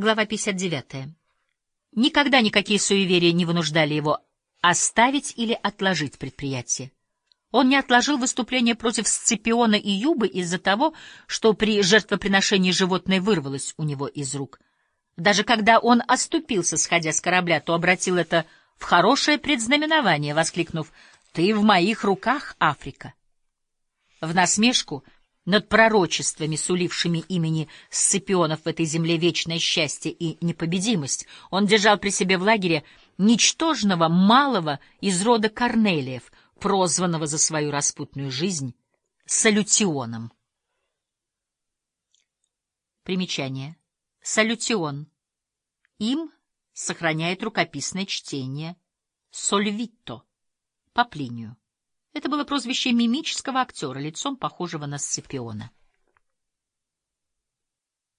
Глава 59. Никогда никакие суеверия не вынуждали его оставить или отложить предприятие. Он не отложил выступление против Сципиона и Юбы из-за того, что при жертвоприношении животное вырвалось у него из рук. Даже когда он оступился, сходя с корабля, то обратил это в хорошее предзнаменование, воскликнув «Ты в моих руках, Африка!» В насмешку над пророчествами, сулившими имени Сципионов в этой земле вечное счастье и непобедимость, он держал при себе в лагере ничтожного, малого из рода Корнелиев, прозванного за свою распутную жизнь Салютионом. Примечание. Салютион. Им сохраняет рукописное чтение Сольвитто по Плинию. Это было прозвище мимического актера, лицом похожего на Сципиона.